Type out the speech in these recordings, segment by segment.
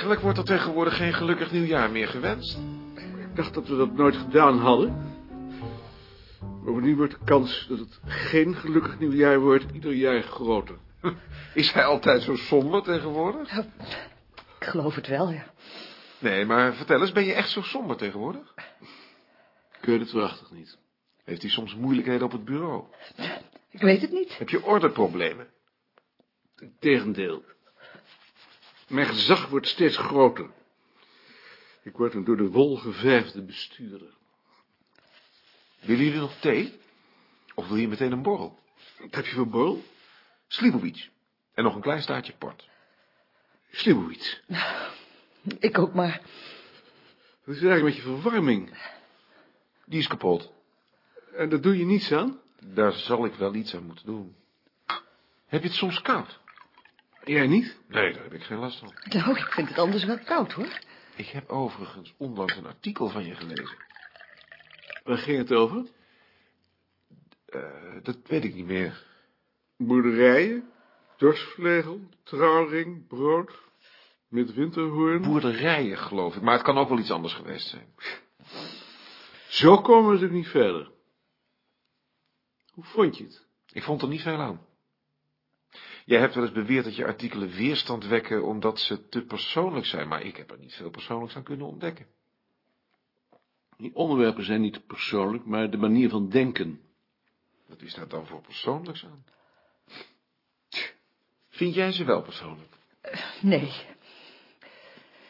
Eigenlijk? Wordt er tegenwoordig geen gelukkig nieuwjaar meer gewenst? Ik dacht dat we dat nooit gedaan hadden. Bovendien wordt de kans dat het geen gelukkig nieuwjaar wordt ieder jaar groter. Is hij altijd zo somber tegenwoordig? Ik geloof het wel, ja. Nee, maar vertel eens, ben je echt zo somber tegenwoordig? Ik weet het waarachtig niet. Heeft hij soms moeilijkheden op het bureau? Ik weet het niet. Heb je ordeproblemen? Tegendeel. Mijn gezag wordt steeds groter. Ik word een door de wol geverfde bestuurder. Willen jullie nog thee? Of wil je meteen een borrel? Wat heb je voor borrel? Slibovic. En nog een klein staartje port. Slibowitz. Ik ook maar. Wat is er eigenlijk met je verwarming? Die is kapot. En daar doe je niets aan? Daar zal ik wel iets aan moeten doen. Heb je het soms koud? Jij niet? Nee, daar heb ik geen last van. Nou, ik vind het anders wel koud, hoor. Ik heb overigens onlangs een artikel van je gelezen. Waar ging het over? Eh, dat weet ik niet meer. Boerderijen, dorsvlegel, trouwring, brood, met winterhoorn. Boerderijen, geloof ik. Maar het kan ook wel iets anders geweest zijn. Zo komen we natuurlijk niet verder. Hoe vond je het? Ik vond er niet veel aan. Jij hebt wel eens beweerd dat je artikelen weerstand wekken omdat ze te persoonlijk zijn, maar ik heb er niet veel persoonlijks aan kunnen ontdekken. Die onderwerpen zijn niet persoonlijk, maar de manier van denken. Wat is daar dan voor persoonlijks aan? Vind jij ze wel persoonlijk? Nee.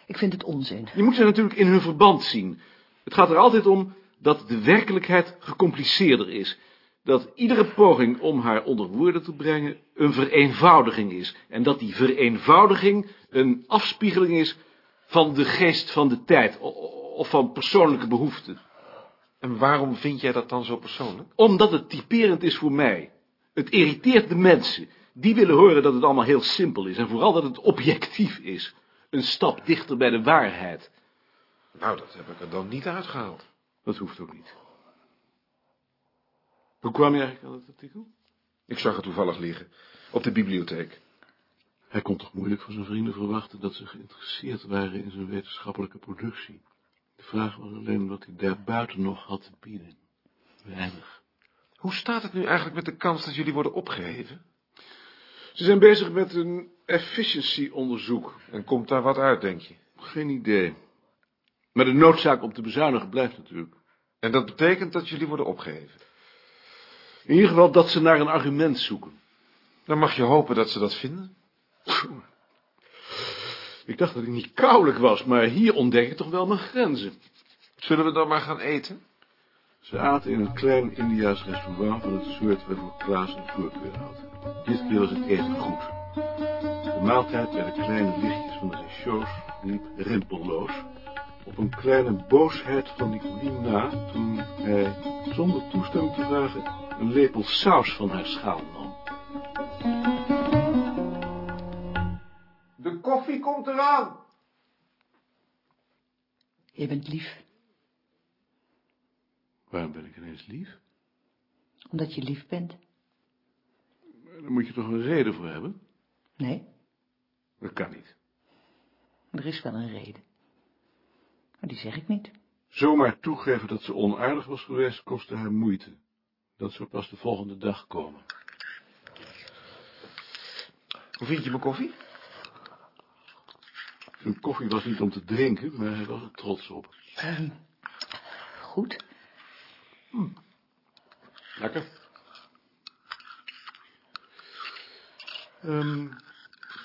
Ik vind het onzin. Je moet ze natuurlijk in hun verband zien. Het gaat er altijd om dat de werkelijkheid gecompliceerder is. Dat iedere poging om haar onder woorden te brengen een vereenvoudiging is. En dat die vereenvoudiging een afspiegeling is van de geest van de tijd. Of van persoonlijke behoeften. En waarom vind jij dat dan zo persoonlijk? Omdat het typerend is voor mij. Het irriteert de mensen. Die willen horen dat het allemaal heel simpel is. En vooral dat het objectief is. Een stap dichter bij de waarheid. Nou, dat heb ik er dan niet uitgehaald. Dat hoeft ook niet. Hoe kwam je eigenlijk aan het artikel? Ik zag het toevallig liggen. Op de bibliotheek. Hij kon toch moeilijk van zijn vrienden verwachten dat ze geïnteresseerd waren in zijn wetenschappelijke productie. De vraag was alleen wat hij daarbuiten nog had te bieden. Weinig. Hoe staat het nu eigenlijk met de kans dat jullie worden opgeheven? Ze zijn bezig met een efficiency-onderzoek. En komt daar wat uit, denk je? Geen idee. Maar de noodzaak om te bezuinigen blijft natuurlijk. En dat betekent dat jullie worden opgeheven? In ieder geval dat ze naar een argument zoeken. Dan mag je hopen dat ze dat vinden. Ik dacht dat ik niet koulijk was, maar hier ontdek ik toch wel mijn grenzen. Zullen we dan maar gaan eten? Ze aten in een klein Indiaas restaurant van het soort waarvoor Klaas een voorkeur had. Dit keer was het eten goed. De maaltijd bij de kleine lichtjes van de shows liep rimpelloos. Op een kleine boosheid van Nicolien na, toen hij, zonder toestemming te vragen, een lepel saus van haar schaal nam. De koffie komt eraan. Je bent lief, Waarom ben ik ineens lief? omdat je lief bent. Daar moet je toch een reden voor hebben? Nee, Dat kan niet. er is wel een reden. Maar die zeg ik niet. Zomaar toegeven dat ze onaardig was geweest, kostte haar moeite. Dat zou pas de volgende dag komen. Hoe vind je mijn koffie? Zijn koffie was niet om te drinken, maar hij was er trots op. Ehm, goed. Lekker. Ehm,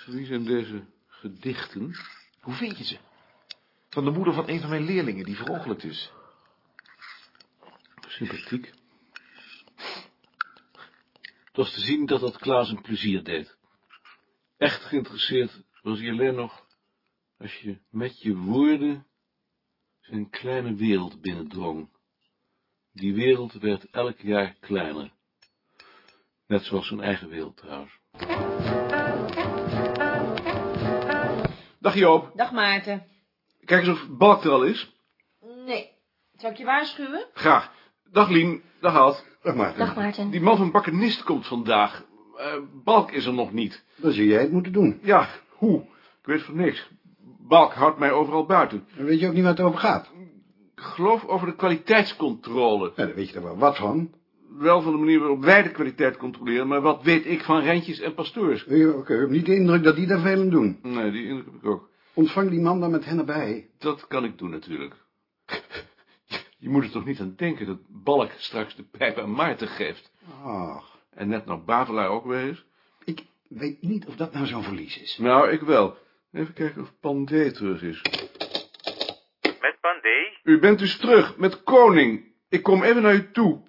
wie zijn deze gedichten? Hoe vind je ze? Van de moeder van een van mijn leerlingen die verongelukt is. Sympathiek. Het was te zien dat dat Klaas een plezier deed. Echt geïnteresseerd was hij alleen nog als je met je woorden zijn kleine wereld binnendrong. Die wereld werd elk jaar kleiner. Net zoals zijn eigen wereld trouwens. Dag Joop. Dag Maarten. Kijk eens of Balk er al is. Nee. Zou ik je waarschuwen? Graag. Dag Lien. Dag Haat. Dag Maarten. Dag Maarten. Die man van Bakkenist komt vandaag. Eh, Balk is er nog niet. Dan zou jij het moeten doen. Ja, hoe? Ik weet van niks. Balk houdt mij overal buiten. Dan weet je ook niet waar het over gaat. Ik geloof over de kwaliteitscontrole. Ja, daar weet je er wel wat van. Wel van de manier waarop wij de kwaliteit controleren, maar wat weet ik van rentjes en pastoors? Ik ik heb niet de indruk dat die daar veel aan doen. Nee, die indruk heb ik ook. Ontvang die man dan met hen erbij. Dat kan ik doen natuurlijk. Je moet er toch niet aan denken dat Balk straks de pijp aan Maarten geeft. Ach, En net nog Bavelaar ook weer is. ik weet niet of dat nou zo'n verlies is. Nou, ik wel. Even kijken of Pandé terug is. Met Pandé? U bent dus terug met Koning. Ik kom even naar u toe.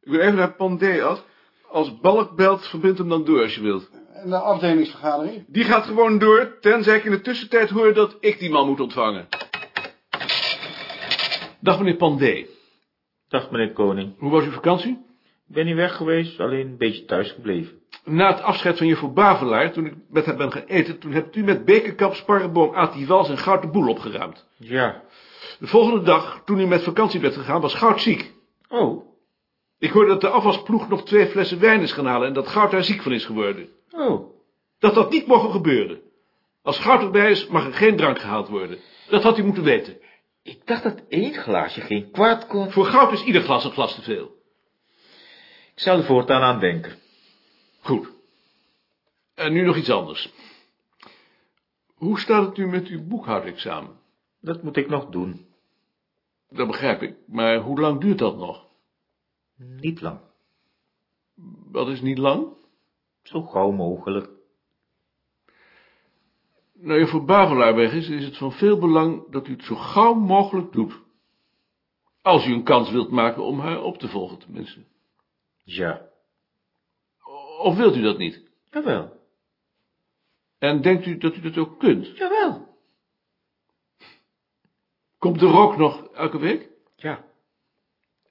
Ik wil even naar Pandé af. Als Balk belt, verbind hem dan door als je wilt. En de afdelingsvergadering? Die gaat gewoon door, tenzij ik in de tussentijd hoor dat ik die man moet ontvangen. Dag meneer Pandé. Dag meneer Koning. Hoe was uw vakantie? Ik ben niet weg geweest, alleen een beetje thuis gebleven. Na het afscheid van juffrouw Bavelaar, toen ik met haar ben gaan eten, toen hebt u met Bekerkap, Sparrenboom, Ati Wals en Goud de boel opgeruimd. Ja. De volgende dag, toen u met vakantie bent gegaan, was Goud ziek. Oh. Ik hoorde dat de afwasploeg nog twee flessen wijn is gaan halen en dat Goud daar ziek van is geworden. Oh. Dat dat niet mogen gebeuren. Als Goud erbij is, mag er geen drank gehaald worden. Dat had u moeten weten. Ik dacht dat één glaasje geen kwaad kon. Voor Goud is ieder glas een glas te veel. Ik zal er voortaan aan denken. Goed. En nu nog iets anders. Hoe staat het nu met uw boekhoudexamen? Dat moet ik nog doen. Dat begrijp ik, maar hoe lang duurt dat nog? Niet lang. Dat is niet lang. Zo gauw mogelijk. Nou, juffrouw Bavelaar weg is, is het van veel belang dat u het zo gauw mogelijk doet. Als u een kans wilt maken om haar op te volgen, tenminste. Ja. Of wilt u dat niet? Jawel. En denkt u dat u dat ook kunt? Jawel. Komt de rook nog elke week? Ja.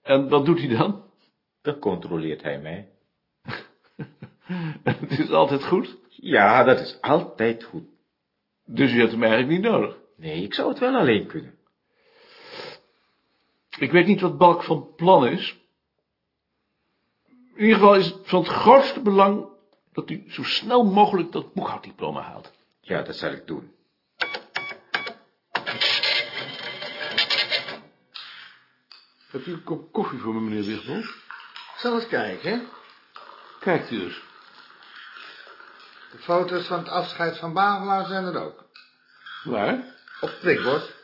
En wat doet hij dan? Dan controleert hij mij. Het is altijd goed. Ja, dat is altijd goed. Dus u hebt hem eigenlijk niet nodig. Nee, ik zou het wel alleen kunnen. Ik weet niet wat Balk van plan is. In ieder geval is het van het grootste belang dat u zo snel mogelijk dat boekhouddiploma haalt. Ja, dat zal ik doen. Hebt u een kop koffie voor me, meneer Wichtbol? Zal eens kijken. Kijkt u eens. De foto's van het afscheid van Bavelaar zijn er ook. Waar? Op het prikbord.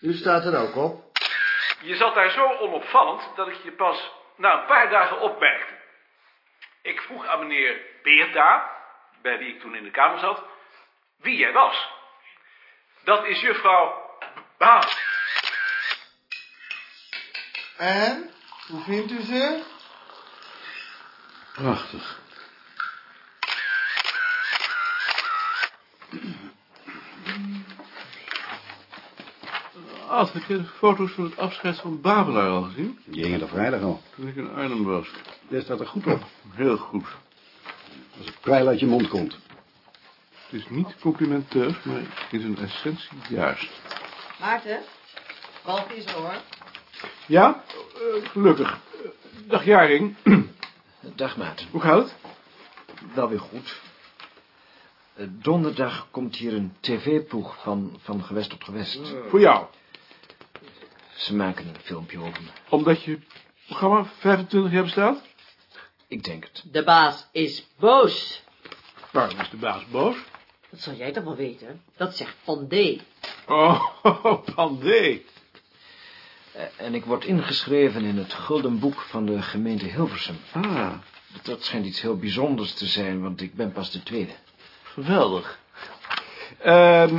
U staat er ook op. Je zat daar zo onopvallend dat ik je pas na een paar dagen opmerkte. Ik vroeg aan meneer Beerta, bij wie ik toen in de kamer zat, wie jij was. Dat is juffrouw Baas. En? Hoe vindt u ze? Prachtig. Heb je de foto's van het afscheid van Babelaar al gezien? Die hingen er vrijdag al. Toen ik in Arnhem was. Dit staat er goed op. Heel goed. Als het kwijl uit je mond komt. Het is niet complimenteus, maar in zijn essentie juist. Maarten, Balk is er hoor. Ja, eh, gelukkig. Eh, dag Jaring. Dag, maat. Hoe gaat het? Wel weer goed. Eh, Donderdag komt hier een tv-ploeg van, van gewest tot gewest. Voor jou. Ze maken een filmpje over me. Omdat je programma 25 jaar bestaat? Ik denk het. De baas is boos. Waarom is de baas boos? Dat zal jij toch wel weten? Dat zegt Pandé. Oh, Pandé. Eh, En ik word ingeschreven in het Gulden Boek van de gemeente Hilversum. Ah, Dat schijnt iets heel bijzonders te zijn, want ik ben pas de tweede. geweldig. Ehm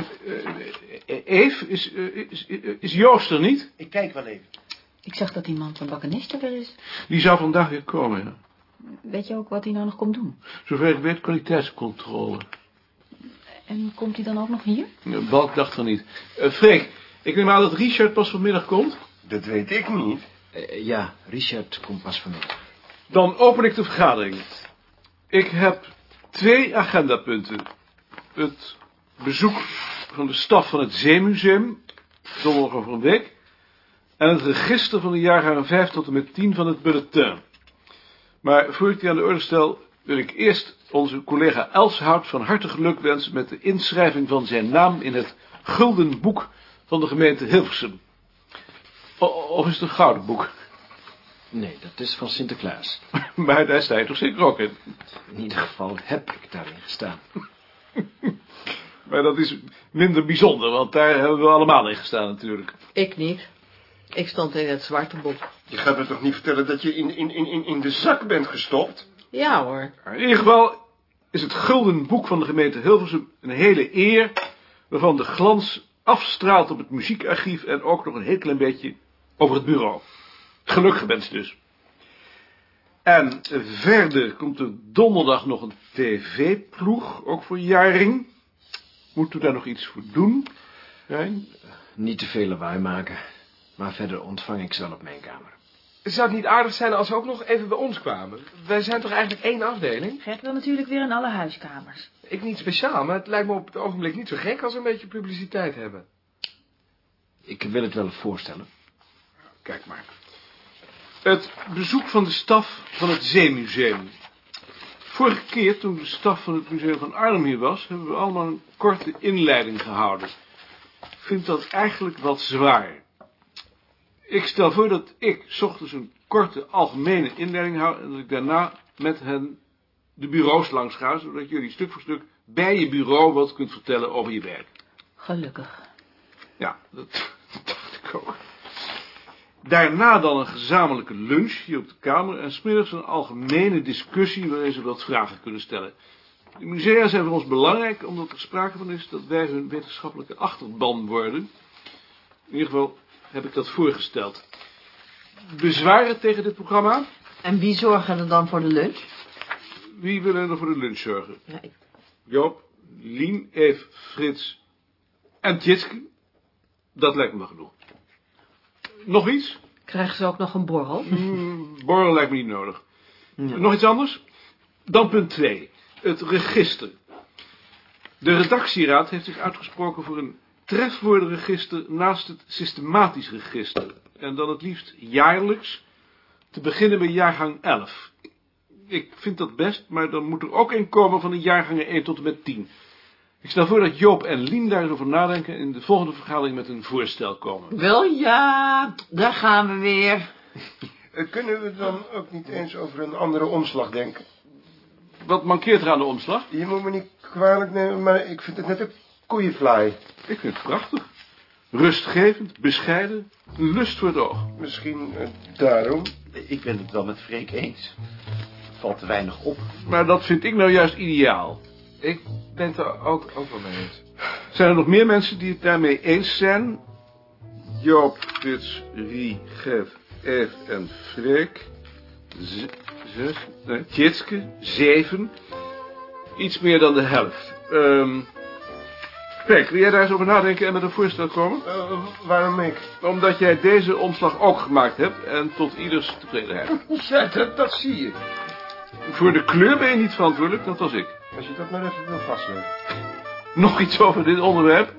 eh, Eve, is, eh, is, is Joost er niet? Ik kijk wel even. Ik zag dat die man van Bakkenist er is. Die zou vandaag weer komen, ja. Weet je ook wat hij nou nog komt doen? Zover ik weet, kwaliteitscontrole. En komt hij dan ook nog hier? Ja, Balk dacht van niet. Eh Freek, ik neem aan dat Richard pas vanmiddag komt. Dat weet ik niet. Eh, ja, Richard komt pas vanmiddag. Dan open ik de vergadering. Ik heb twee agendapunten. Het bezoek van de staf van het Zeemuseum, donderdag over een week. En het register van de jaargangen 5 tot en met 10 van het bulletin. Maar voor ik die aan de orde stel, wil ik eerst onze collega Elshout van harte geluk wensen met de inschrijving van zijn naam in het gulden boek van de gemeente Hilversum. Of is het een gouden boek? Nee, dat is van Sinterklaas. Maar daar sta je toch zeker ook in? In ieder geval heb ik daarin gestaan. Maar dat is minder bijzonder, want daar hebben we allemaal in gestaan natuurlijk. Ik niet. Ik stond in het zwarte boek. Je gaat me toch niet vertellen dat je in, in, in, in de zak bent gestopt? Ja hoor. In ieder geval is het gulden boek van de gemeente Hilversum een hele eer, waarvan de glans afstraalt op het muziekarchief en ook nog een heel klein beetje over het bureau. Geluk gewenst dus. En verder komt er donderdag nog een tv-ploeg, ook voor Jaring. Moeten we daar nog iets voor doen? Rijn? Niet te veel lawaai maken. Maar verder ontvang ik ze wel op mijn kamer. Zou het niet aardig zijn als ze ook nog even bij ons kwamen? Wij zijn toch eigenlijk één afdeling? Gert wil natuurlijk weer in alle huiskamers. Ik niet speciaal, maar het lijkt me op het ogenblik niet zo gek als we een beetje publiciteit hebben. Ik wil het wel voorstellen. Kijk maar. Het bezoek van de staf van het Zeemuseum. Vorige keer, toen de staf van het Museum van Arnhem hier was, hebben we allemaal een korte inleiding gehouden. Ik vind dat eigenlijk wat zwaar. Ik stel voor dat ik 's ochtends een korte algemene inleiding hou en dat ik daarna met hen de bureaus langs ga, zodat jullie stuk voor stuk bij je bureau wat kunt vertellen over je werk. Gelukkig. Ja, dat, dat dacht ik ook. Daarna dan een gezamenlijke lunch hier op de kamer en smiddags een algemene discussie waarin ze wat vragen kunnen stellen. De musea zijn voor ons belangrijk omdat er sprake van is dat wij hun wetenschappelijke achterban worden. In ieder geval heb ik dat voorgesteld. Bezwaren tegen dit programma? En wie zorgen er dan voor de lunch? Wie willen er voor de lunch zorgen? Ja, ik... Joop, Lien, Eve, Frits en Tjitske. Dat lijkt me genoeg. Nog iets? Krijgen ze ook nog een borrel? Hmm, borrel lijkt me niet nodig. Nog iets anders? Dan punt 2. Het register. De redactieraad heeft zich uitgesproken voor een trefwoordenregister naast het systematisch register. En dan het liefst jaarlijks, te beginnen bij jaargang 11. Ik vind dat best, maar dan moet er ook een komen van de jaargangen 1 tot en met 10. Ik stel voor dat Joop en Lien daar eens over nadenken en in de volgende vergadering met een voorstel komen. Wel ja, daar gaan we weer. Eh, Kunnen we dan ook niet eens over een andere omslag denken? Wat mankeert er aan de omslag? Je moet me niet kwalijk nemen, maar ik vind het net een koeienvlaai. Ik vind het prachtig. Rustgevend, bescheiden, lust voor het oog. Misschien eh, daarom. Ik ben het wel met Freek eens. Valt te weinig op. Maar dat vind ik nou juist ideaal. Ik ben het er ook, ook wel mee eens. Zijn er nog meer mensen die het daarmee eens zijn? Joop, Frits, Rie, Gert, Eve en Freek. Z zes, nee, Tjitske, zeven. Iets meer dan de helft. Ehm Freek, wil jij daar eens over nadenken en met een voorstel komen? Eh, waarom ik? Omdat jij deze omslag ook gemaakt hebt en tot ieders tevredenheid. Ja, dat, dat zie je. Voor de kleur ben je niet verantwoordelijk, dat was ik. Als je dat maar even wil vastleggen. Nog iets over dit onderwerp?